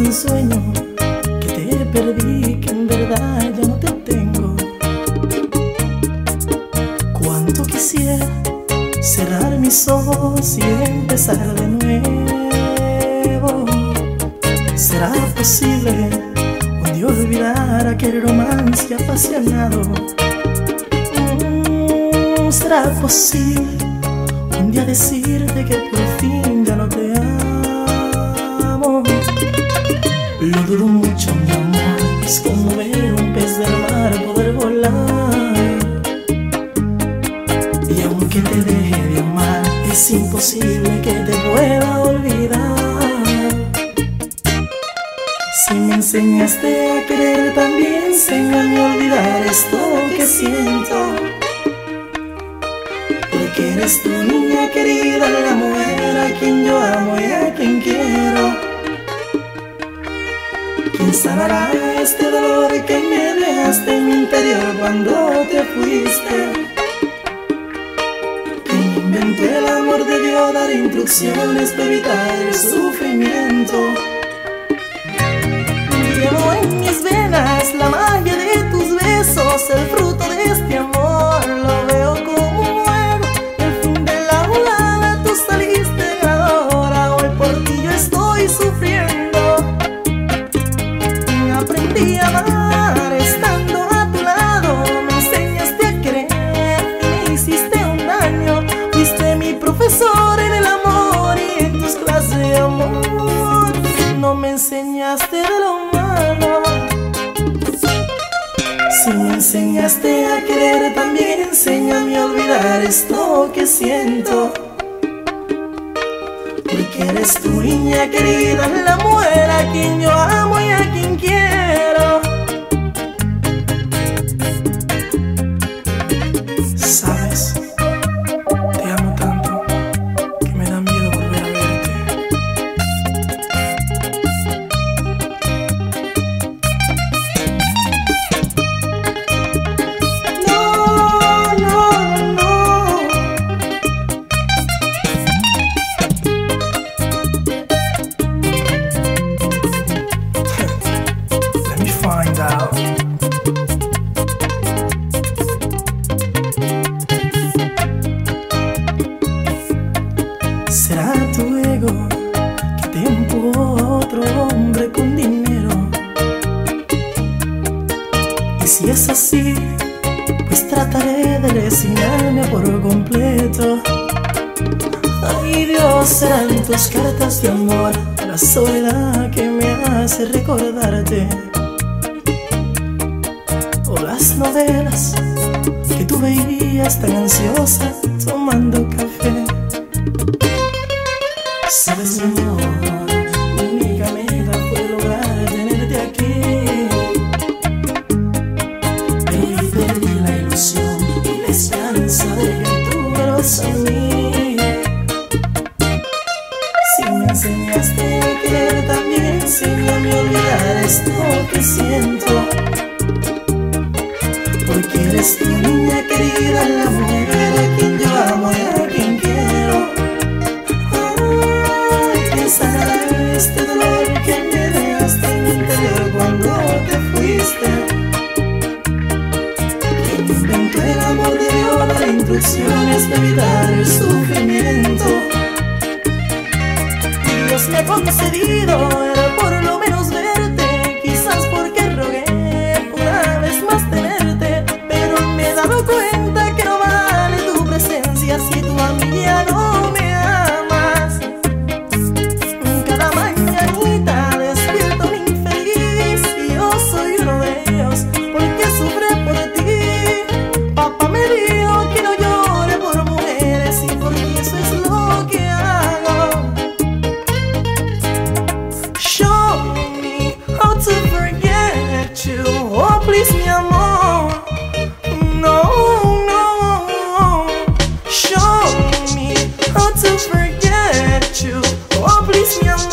un sueño que te perdí, que en verdad ya no te tengo. Cuánto quisiera cerrar mis ojos y empezar de nuevo. ¿Será posible un día olvidar aquel romance apasionado? Mm, ¿Será posible un día decirte que por fin Mucho, mi amor, es como ver un pez del mar poder volar. Y aunque te deje de amar, es imposible que te pueda olvidar. Si me enseñaste a querer, también enséñame a olvidar esto que siento. Porque eres tu niña querida, la mujer a quien yo amo y a quien quiero. ¿Quién sanará este dolor que me dejaste en mi interior cuando te fuiste? ¿Quién inventó el amor debió dar instrucciones para evitar el sufrimiento? Enseñaste a querer, también enséñame a olvidar esto que siento. Porque eres tu niña querida, la mujer a quien yo amo es así, pues trataré de resignarme por completo. Ay Dios, serán tus cartas de amor, la soledad que me hace recordarte. O las novelas que tú veías tan ansiosa tomando café. Me enseñaste a querer, también enséñame a olvidar esto que siento. Porque eres tu niña querida, la mujer a quien yo amo y a quien quiero. Ay, ¿quién sanará este dolor que me dejaste en mi interior cuando te fuiste? ¿Quién inventó el amor debió dar instrucciones de evitar el Luis, mi amor. No, no. Show me how to forget you. Oh, please, mi amor.